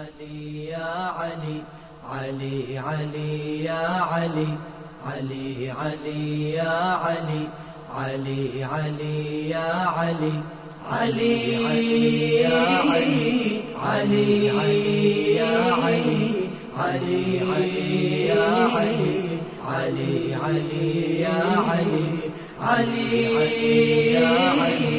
علي يا علي علي علي يا علي علي علي يا علي علي علي يا علي علي يا علي علي علي يا علي علي علي يا علي علي علي يا علي علي علي يا علي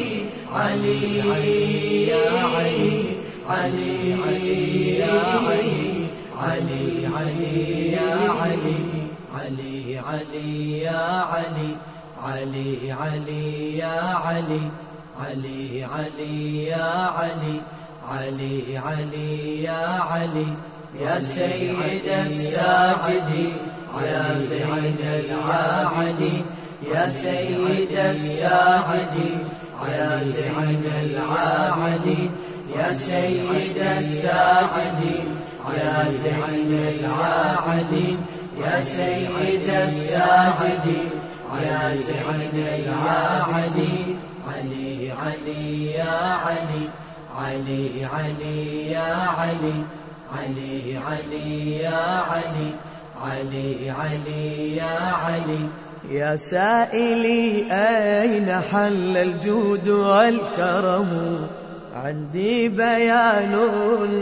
علي علي يا علي علي علي يا علي علي علي يا علي علي علي يا علي علي علي يا علي علي علي يا علي علي علي يا علي يا سيد الساجدين يا سيد العابدين يا سيد الساجدين يا سيد العابدين يا سيد الساجدين يا سيد العابدين يا سيد الساجدين يا سيد العابدين. علي علي يا علي علي علي يا علي علي علي يا علي علي علي يا علي. يا سائلي أين حل الجود والكرم؟ عندي بيان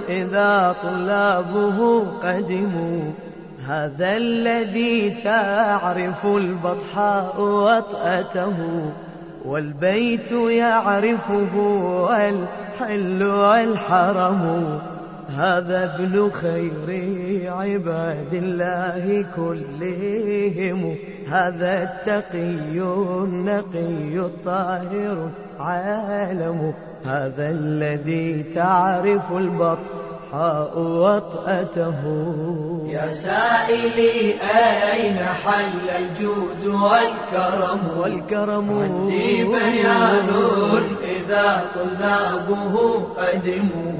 إذا طلابه قدموا. هذا الذي تعرف البطحاء وطأته والبيت يعرفه والحل والحرم. هذا ابن خير عباد الله كلهم. هذا التقي النقي الطاهر عالم. هذا الذي تعرف البطحاء وطأته. يا سائلي أين حل الجود والكرم؟ والكرم. عندي بيان إذا طلابه قدموا.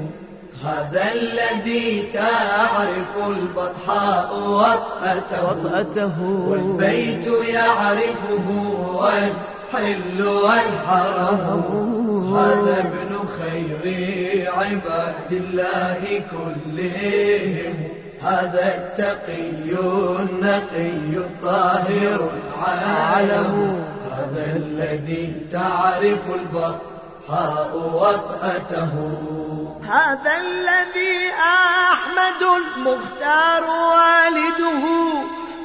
هذا الذي تعرف البطحاء وطأته, وطأته. والبيت يعرفه والحل والحرم. هذا ابن خير عباد الله كلهم هذا التقي النقي الطاهر العالم هذا الذي تعرف البطحاء وطأته. هذا الذي أحمد المختار والده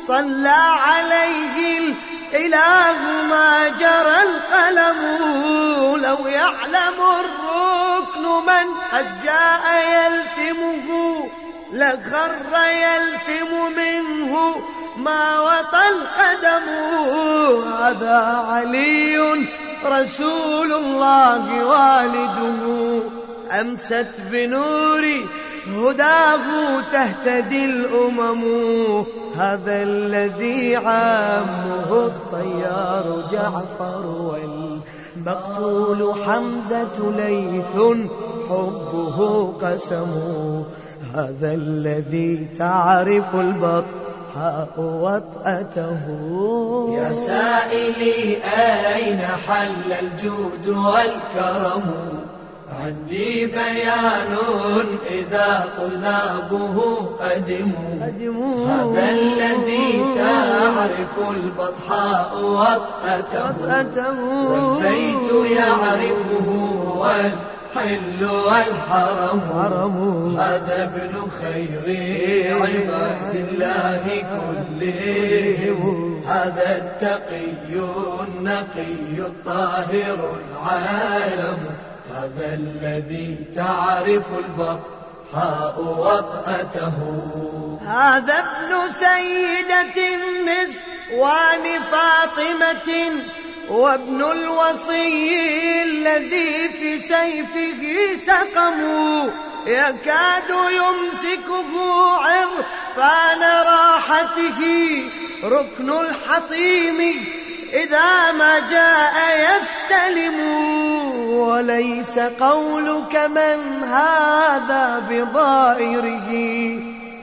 صلى عليه الإله ما جرى القلم لو يعلم الركن من قد جاء يلثمه لخر يلثم منه ما وطى القدم. هذا علي رسول الله والده أمست بنور هداه تهتدي الأمم هذا الذي عامه الطيار جعفر والمقتول حمزة ليث حبه قسم. هذا الذي تعرف البطحاء وطأته. يا سائلي أين حل الجود والكرم؟ عندي بيان إذا طلابه قدموا هذا الذي تعرف البطحاء وطأته والبيت يعرفه والحل والحرم. هذا ابن خير عباد الله كلهم. هذا التقي النقي الطاهر العالم. هذا الذي تعرف البطحاء وطأته. هذا ابن سيدة النسوان فاطمة وابن الوصي الذي في سيفه سقم يكاد يمسكه عرفان راحته. ركن الحطيم إذا ما جاء يستلم وليس قولك من هذا بضائره.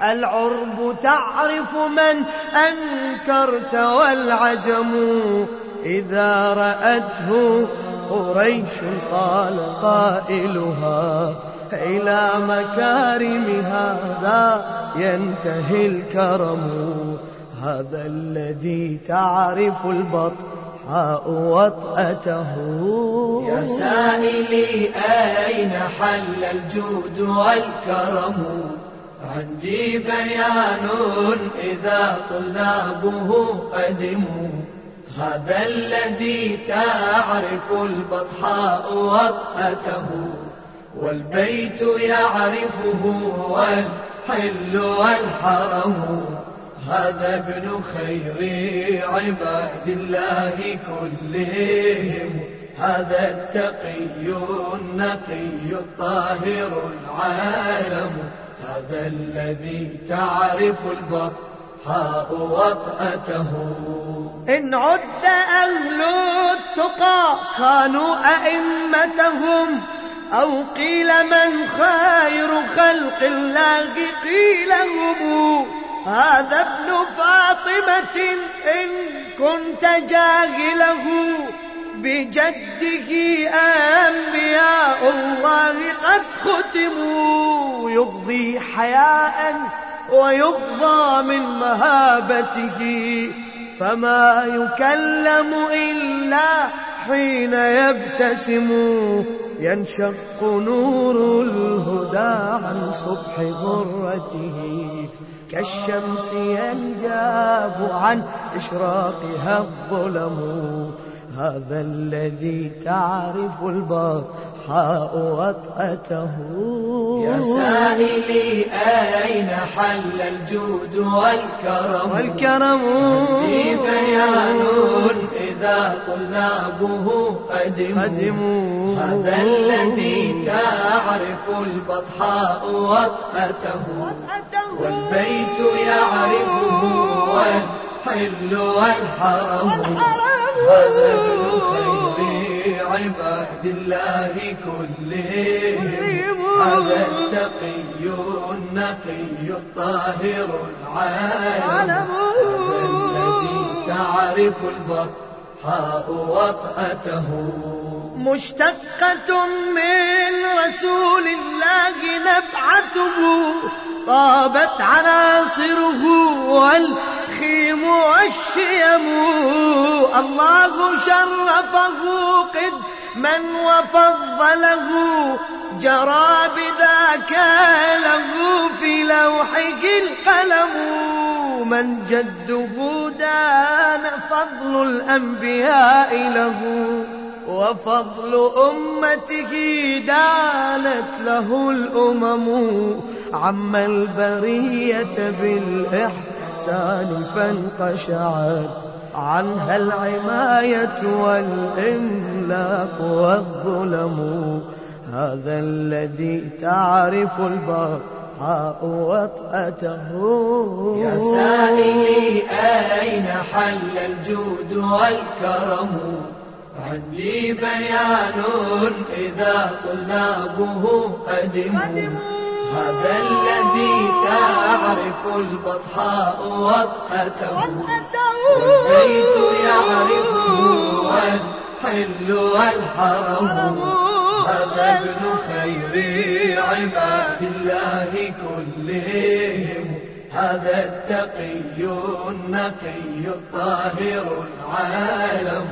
العرب تعرف من أنكرت والعجم إذا رأته قريش قال قائلها إلى مكارم هذا ينتهي الكرم. هذا الذي تعرف البطحاء وطأته. يا سائلي أين حل الجود والكرم؟ عندي بيان إذا طلابه قدموا هذا الذي تعرف البطحاء وطأته. والبيت يعرفه والحل والحرم. هذا ابن خير عباد الله كلهم. هذا التقي النقي الطاهر العالم. هذا الذي تعرف البطحاء وطأته. إن عد أهل التقى كانوا أئمتهم. أو قيل من خير خلق الله قيل هم. هذا ابن فاطمة إن كنت جاهله بجده أنبياء الله قد ختموا. يغضي حياء ويغضى من مهابته فما يكلم إلا حين يبتسم. ينشق نور الهدى عن صبح غرته. كالشمس ينجاب عن إشراقها الظلم. هذا الذي تعرف البطحاء وطأته. يا سائلي أين حل الجود والكرم؟ والكرم. في بيان إذا طلابه قدموا, قدموا هذا الذي تعرف البطحاء وطأته. والبيت يعرفه والحل والحرم. هذا ابن خير عباد الله كلهم. هذا التقي النقي الطاهر العالم. الذي تعرف البطحاء وطأته. مشتقة من رسول الله نبعته. طابت عناصره والخيم والشيم. الله شرفه قد من وفضله جرى بذاك له في لوحه القلم. من جده دان فضل الأنبياء له. وفضل أمته دانت له الأمم عم البرية بالإحسان فانقشعت عنها العماية والإملاق والظلم. هذا الذي تعرف البطحاء وطأته. يا سائلي أين حل الجود والكرم؟ عندي بيان إذا طلابه قدموا هذا الذي تعرف البطحاء وطأته والبيت يعرفه والحل والحرم. هذا ابن خير عباد الله كلهم. هذا التقي النقي الطاهر العالم.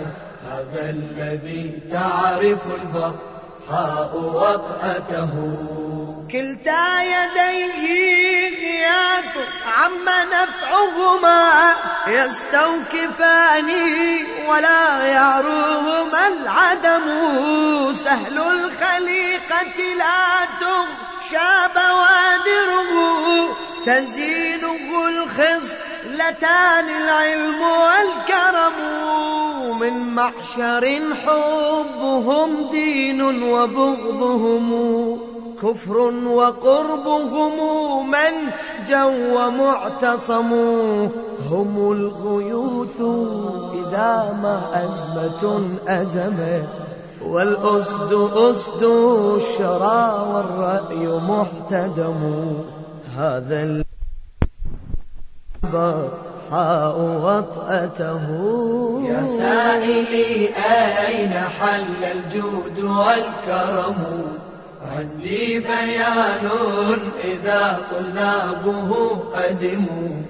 هذا الذي تعرف البطحاء وطأته. كلتا يديه غياث عم نفعهما يستوكفان ولا يعروهما العدم. سهل الخليقة لا تغشى بوادره تزينه الخصلتان العلم والكرم من معشر حبهم دين وبغضهم كفر وقربهم من جو معتصم هم الغيوث إذا ما أزمة أزمت والأسد أسد الشرى والرأي محتدم هذا البطحاء وطأته. يا سائلي أين حل الجود والكرم؟ عندي بيان إذا طلابه قدموا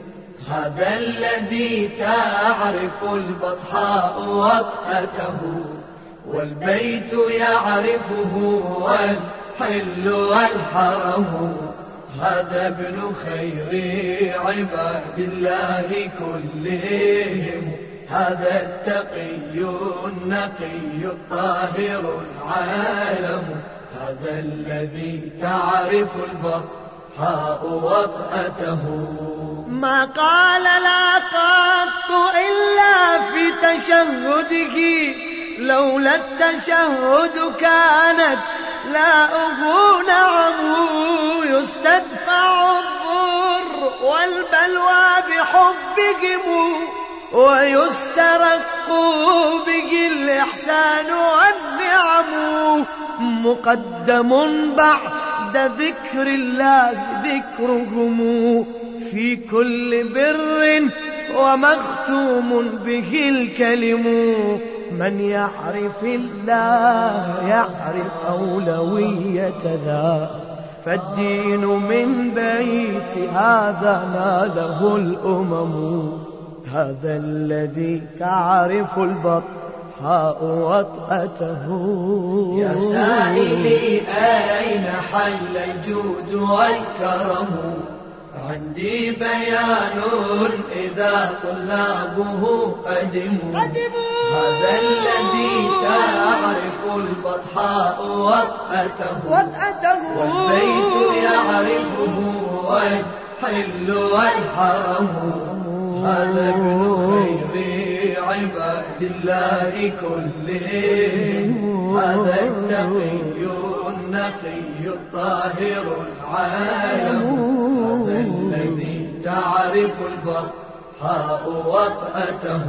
هذا الذي تعرف البطحاء وطأته. والبيت يعرفه والحل والحرم. هذا ابن خير عباد الله كلهم. هذا التقي النقي الطاهر العالم. هذا الذي تعرف البطحاء وطأته. ما قال لا قط إلا في تشهده لولا التشهد كانت لا أغو نعم يستدفع الضر والبلوى بحبهم ويسترق به الإحسان والنعم. مقدم بعد ذكر الله ذكرهم في كل بر ومختوم به الكلم. من يعرف الله يعرف أولوية ذا. فالدين من بيت هذا ناله الأمم. هذا الذي تعرف البطحاء وطأته يا سائلي أين حل الجود والكرم؟ عندي بيان إذا طلابه قدموا. هذا الذي تعرف البطحاء وطأته. والبيت يعرفه والحل والحرم. هذا ابن خير عباد الله كلهم. هذا التقي النقي الطاهر العالم. هذا الذي تعرف البطحاء وطأته.